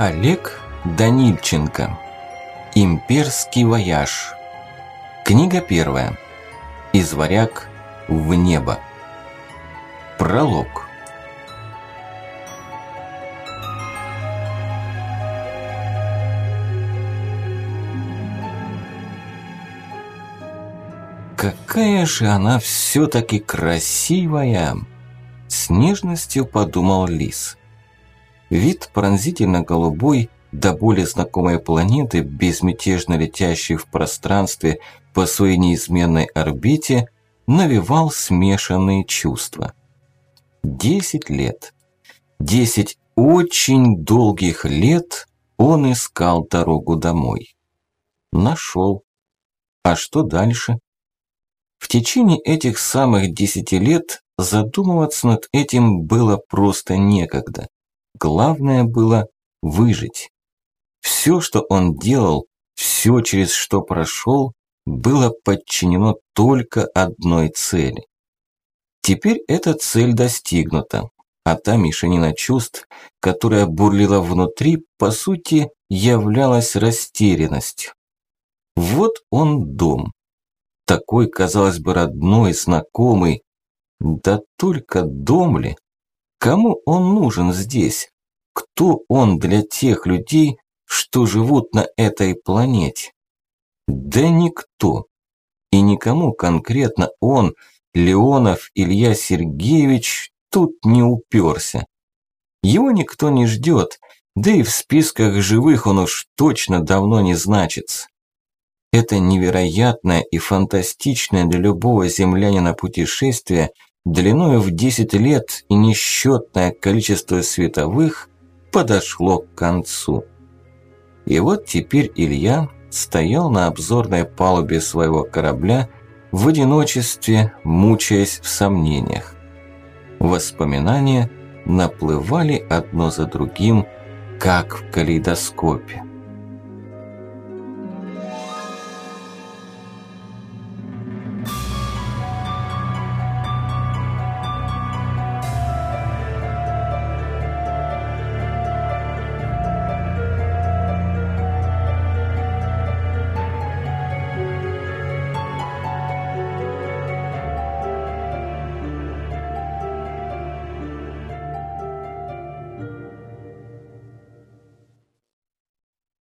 Олег Данильченко. Имперский вояж. Книга первая. Из варяг в небо. Пролог. Какая же она все-таки красивая! С нежностью подумал Лис. Вид пронзительно голубой, до более знакомой планеты, безмятежно летящей в пространстве по своей неизменной орбите, навевал смешанные чувства. Десять лет. Десять очень долгих лет он искал дорогу домой. Нашел. А что дальше? В течение этих самых десяти лет задумываться над этим было просто некогда. Главное было выжить. Все, что он делал, все, через что прошел, было подчинено только одной цели. Теперь эта цель достигнута, а та мишенина чувств, которая бурлила внутри, по сути, являлась растерянностью. Вот он дом. Такой, казалось бы, родной, знакомый. Да только дом ли? Кому он нужен здесь? Кто он для тех людей, что живут на этой планете? Да никто. И никому конкретно он, Леонов Илья Сергеевич, тут не уперся. Его никто не ждет, да и в списках живых он уж точно давно не значится. Это невероятное и фантастичное для любого землянина путешествие длиной в 10 лет и несчетное количество световых подошло к концу. И вот теперь Илья стоял на обзорной палубе своего корабля в одиночестве, мучаясь в сомнениях. Воспоминания наплывали одно за другим, как в калейдоскопе.